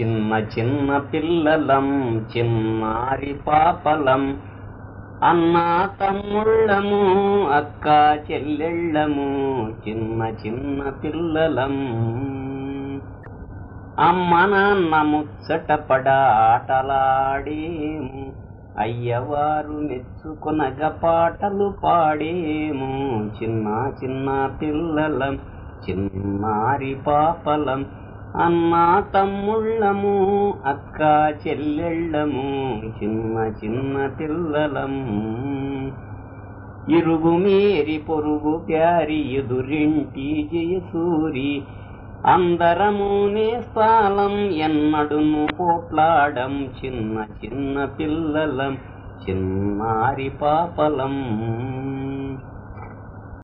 చిన్న చిన్న పిల్లలం చిన్నారి పాపలం. అన్నా తమ్ముళ్ళము అక్క చెల్లెళ్ళము చిన్న చిన్న పిల్లలం. అమ్మ నాన్న ముచ్చటపడ ఆటలాడేము అయ్యవారు మెచ్చుకొనగ పాటలు పాడేము. చిన్న చిన్న పిల్లలం చిన్నారి పాపలం అమ్మా తమ్ముళ్ళము అక్క చెల్లెళ్ళము చిన్న చిన్న పిల్లలం ఇరుగు మేరి పొరుగు ప్యారి ఎదురింటి జయసూరి. అందరము నేస్తాలం ఎన్నడును పోట్లాడం. చిన్న చిన్న పిల్లలం చిన్నారి పాపలం.